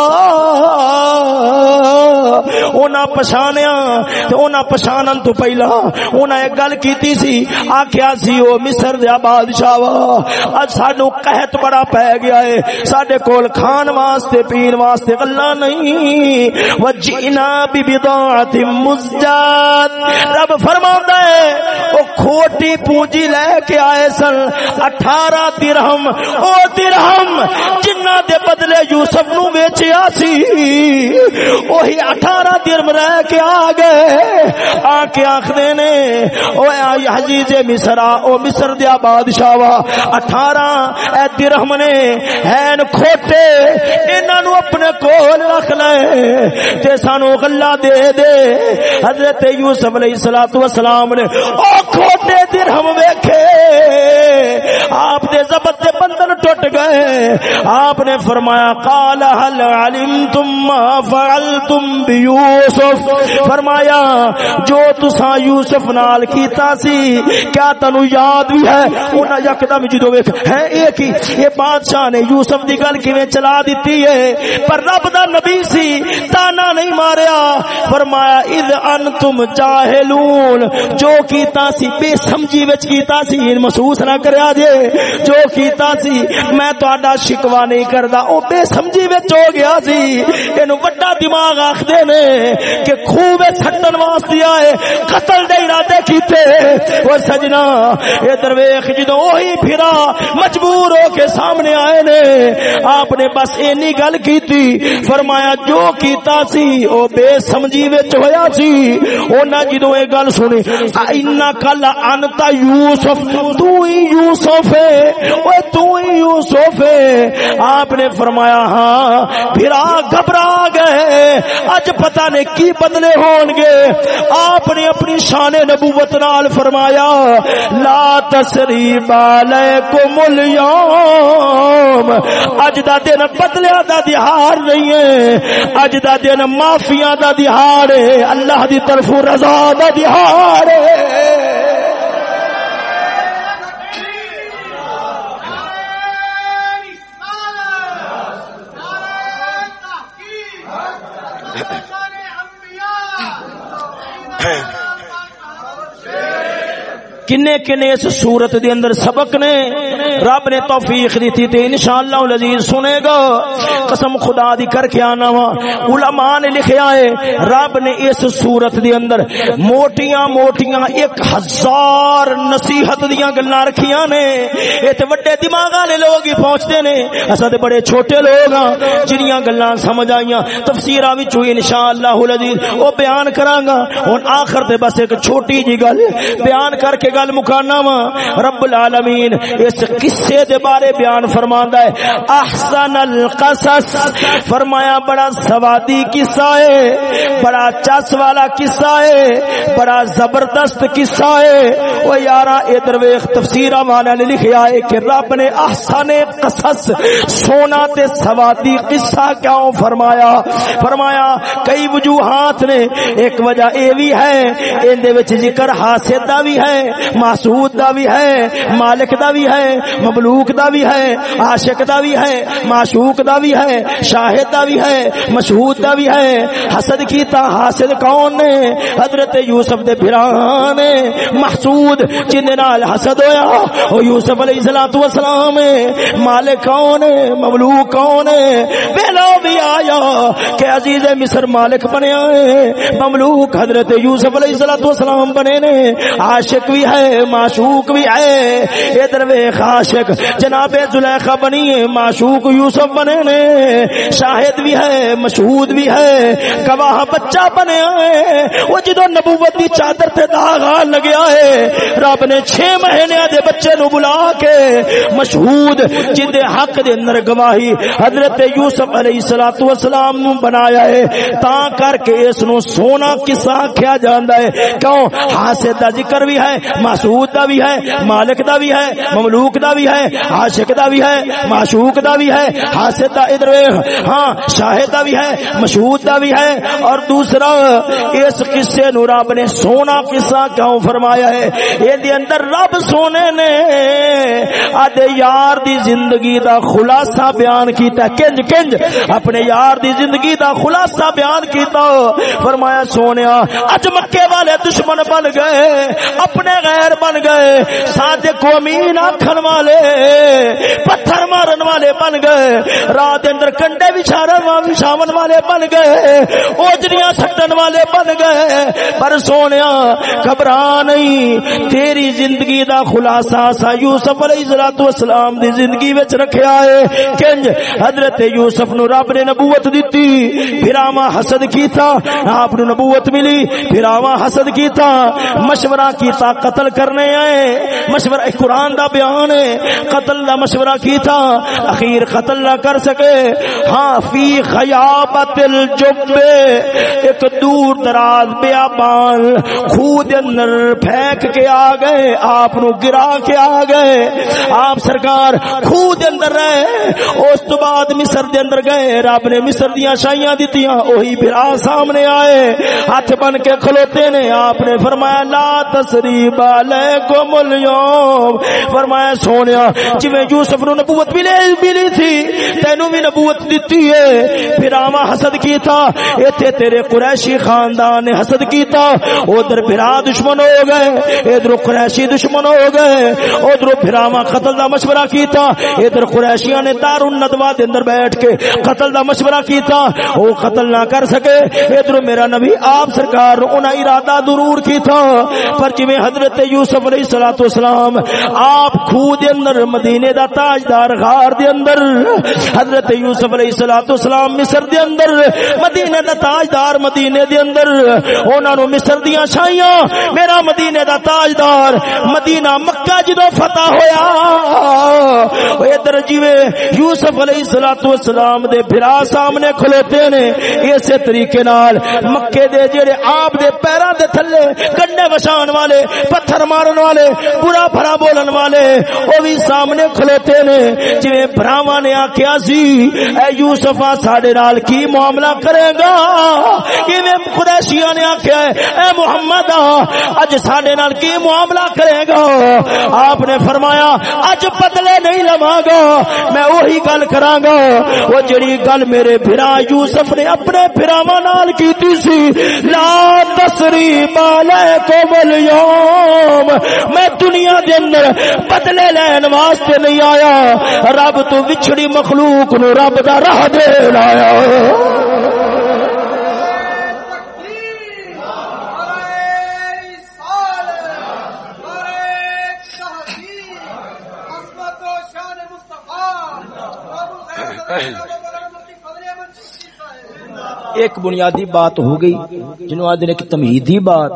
اونا پچھانیا تے اونا پچھانن تو پہلا اونا ایک گل کیتی سی، آکھیا سی، او مصر دے بادشاہ وا اج سانو قحط بڑا پے گیا ہے۔ ساڈے کول کھان واسطے، پین واسطے گلاں نہیں۔ وجینا ببضاعت مزجات۔ رب فرماتا ہے، او کھوٹی پونجی لے کے آئے سن 18 درہم۔ او درہم، جنہ دے بدلے یوسف نو ویچیا سی۔ وہی اٹھارہ درم رہ کے آ گئے۔ آ کے آخر نے حجیز مصرا او مصر دیا بادشاہ وا۔ اٹھارہ، اے درہم نے۔ ہین کھوٹے۔ انہاں نو اپنے کول رکھ لے۔ تے سانو غلہ دے دے۔ حضرت یوسف علیہ الصلوۃ والسلام نے۔ او کھوٹے درہم ویکھے۔ آپ دے ضبط دے بندن ٹوٹ گئے۔ آپ نے فرمایا، قال، هل علمتم ما فعلتم بیوسف فرمایا، جو تسا یوسف نال کیتا سی، کیا تنو یاد بھی ہے؟ انہاں یکدم جدو ویکھ، ہے ایک ہی یہ بادشاہ نے یوسف دی گل کیویں چلا دتی ہے؟ پر رب دا نبی سی، تانا نہیں ماریا۔ فرمایا، اذ انتم جاہلون، جو کیتا سی، بے سمجھی وچ کیتا سی یعنی محسوس نہ کریا جے۔ جو کیتا سی، میں تہاڈا شکوا نہیں کردا، او بے سمجھی وچ ہو گیا سی۔ اینو بڑا دماغ آکھدے نے کہ خوب سٹن واسطے آئے، قتل دے ارادے کیتے۔ او سجنا، اے درویش، جدوں وہی پھرا، مجبور ہو کے سامنے آئے نے۔ آپ نے بس اینی گل کیتی، فرمایا، جو کیتا سی، او بے سمجھی وچ ہویا سی۔ انہاں جدوں اے گل سنی اینا کل انت یوسف تو ہی یوسف ہے۔ اوے تو ہی یوسف ہے۔ آپ نے فرمایا ہاں پھر گھبرا گئے۔ اج پتہ نہیں کی بدلے ہون گے آپ نے اپنی شان نبوت نال فرمایا، لا تسریب علیکم اليوم۔ اج دا دن بدلیا دا دہار نہیں ہے۔ اج دا دن معافیا دا دہار ہے۔ اللہ دی طرف رضا دا دہار ہے۔ کنے کنے اس صورت دے اندر سبق نے رب نے توفیق دیتی تے انشاءاللہ العزیز سنے گا۔ قسم خدا دی کر کے آنا وا۔ علماء نے لکھیا ہے، رب نے اس صورت دے اندر موٹیاں موٹیاں ایک ہزار نصیحت دیاں گلاں رکھیاں نے۔ اے تے بڑے دماغ والے لوگ ہی پہنچدے نے۔ اساں تے بڑے چھوٹے لوگ ہاں جنیاں گلاں سمجھ آئیاں۔ تفسیراں وچ انشاءاللہ العزیز او بیان کراں گا ہن آخر تے بس ایک چھوٹی جی گل بیان کر کے گل مکانا وا۔ رب العالمین اس قصے دے بارے بیان فرماندا ہے؟ احسن القصص۔ فرمایا، بڑا سوادی قصہ ہے، بڑا چس والا قصہ ہے، بڑا زبردست قصہ ہے۔ او یارا اے درویش تفسیراں والا نے لکھیا ہے کہ رب نے احسن قصص، سونا تے سوادی قصہ کیوں فرمایا؟ فرمایا، کئی وجوہات نے، ایک وجہ اے بھی ہے ان دے وچ ذکر حاسد دا بھی ہے، محسود دا بھی ہے، مالک دا بھی ہے مبلوک دا بھی ہے، عاشق دا بھی ہے، معشوق دا بھی ہے، شاہد دا بھی ہے، مشہود دا بھی ہے۔ حسد کیتا حاسد کون نے؟ حضرت یوسف دے بھران نے۔ محسود جن نال حسد ہویا او یوسف علیہ الصلوۃ والسلام مالک کون ہے مملوک کون ہے پہلا بھی آیا کہ عزیز مصر مالک بنیا ہے۔ مملوک حضرت یوسف علیہ الصلوۃ والسلام بنے نے۔ عاشق بھی ہے، معشوق بھی ہے۔ ادھر ویخ عاشق، جناب زلیخا بنی ہے، معشوق یوسف بنے نے، شاہد بھی ہے، مشہود بھی ہے، گواہ بچہ بنے ہے وہ جدو نبوت دی چادر تے داغ لگیا ہے، رب نے چھ مہینے دے بچے نو بلا کے مشہود جن حق دے اندر گواہی حضرت یوسف علیہ الصلوۃ والسلام نو بنایا ہے تا کر کے اس نو سونا قصہ کیا جاندا ہے، کیوں؟ حاسد دا ذکر بھی ہے محسود دا بھی ہے، مالک دا بھی ہے، مملوک دا دا بھی ہے، عاشق دا بھی ہے، معشوق دا بھی ہے، حاسد دا ادھر ہاں شاہد دا بھی ہے مشہود دا بھی ہے، اور دوسرا، اس قصے نو رب نے سونا قصہ کیوں فرمایا ہے؟ یہ دے اندر رب سونے نے آدھے یار دی زندگی دا خلاصہ بیان کیتا کنج کنج، اپنے یار دی زندگی دا خلاصہ بیان کیتا۔ فرمایا، سونیا، اج مکے والے دشمن بن گئے، اپنے غیر غیر بن گئے صادق و امین آکھن والے، پتھر مارن والے بن گئے۔ رات اندر کنڈے بچھارن بچھاون والے بن گئے۔ اوجریاں سٹن والے بن گئے۔ پر سونیا، گھبرا نہیں۔ تیری زندگی دا خلاصہ سا یوسف علیہ الصلوۃ والسلام دی زندگی وچ رکھیا ہے۔ کنج، حضرت یوسف نو رب نے نبوت دتی۔ پھر آما حسد کیتا، آپ نو نبوت ملی۔ پھر آما حسد کیتا، مشورہ کیتا قتل کرنے آئے۔ مشورہ قرآن دا بیان ہے قتل دا مشورہ کیتا، اخیر قتل نہ کر سکے۔ ہاں فی خیابت الجب، ایک دور دراز بیابان، خود اندر پھینک کے آ گئے، آپ نو گرا کے آ گئے۔ آپ سرکار خود اندر رہے، اس تو بعد مصر دے اندر گئے۔ رب نے مصر دیاں شائیاں دتیاں وہی پھر بھرا سامنے آئے۔ ہاتھ بن کے کھلوتے نے، آپ نے فرمایا، لا تسریب علیکم اليوم۔ فرمایا سونیا۔ جویں یوسف نو نبوت ملے ملی تھی، تینوں بھی نبوت دتی ہے۔ پھر آما حسد کیتا، ایتھے تیرے قریشی خاندان نے حسد کیتا۔ ادھر بھرا دشمن ہو گئے، ادھر قریشی دشمن ہو گئے۔ ادھر پھر آما قتل دا مشورہ کیتا۔ ادھر قریشیاں نے دار الندوا دے اندر بیٹھ کے قتل دا مشورہ کیتا۔ او قتل نہ کر سکے۔ ادھر میرا نبی آپ سرکار انہاں ارادہ ضرور کیتا۔ پر جویں حضرت یوسف علیہ الصلوۃ والسلام آپ خود دے اندر، مدینے دا تاجدار غار دے اندر، حضرت یوسف علیہ الصلوۃ والسلام مصر دے اندر، مدینے دا تاجدار مدینے دے اندر، انہاں نو مصر دیاں چھائیاں میرا مدینے دا تاجدار مدینہ مکہ جدو فتح ہویا۔ ادھر جویں یوسف علیہ الصلوۃ والسلام دے بھرا سامنے کھلوتے نے، اسی طریقے نال مکے دے جڑے آپ دے پیراں دے تھلے کنڈے وشان والے، پتھر مارن والے برا بھرا بولن والے او بھی سامنے کھلوتے نے۔ جویں بھراواں نے آکھیا سی، اے یوسف ساڈے نال کی معاملہ کرے گا؟ ایویں قریشیاں نے آکھیا اے محمد، اج ساڈے نال کی معاملہ کرے گا؟ آپ نے فرمایا، اج بدلے نہیں لواں گا۔ میں وہی گل کراں گا۔ وہ جڑی گل میرے بھرا یوسف نے اپنے بھراواں نال کیتی سی، لا تسریب علیکم اليوم۔ میں دنیا دے اندر بدلے لین واسطے نہیں آیا۔ رب تو وچھڑی مخلوق نو رب دا راہ دے لایا۔ ایک بنیادی بات ہو گئی، جنہوں آدھے ایک تمہیدی بات،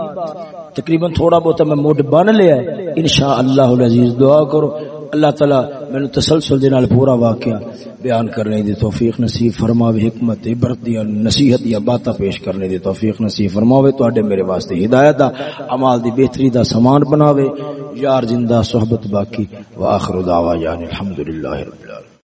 تقریباً تھوڑا بہت میں موڈ بن لیا ہے۔ انشاءاللہ العزیز، دعا کرو، اللہ تعالی میں تسلسل دے نال پورا واقعہ بیان کرنے دی توفیق نصیب فرماوے، حکمت عبرت دی نصیحت یا باتاں پیش کرنے دی توفیق نصیب فرماوے۔ تواڈے میرے واسطے ہدایت دا اعمال دی بہتری دا سامان بناوے۔ یار زندہ، صحبت باقی واخر دعوانا الحمدللہ رب العالمین۔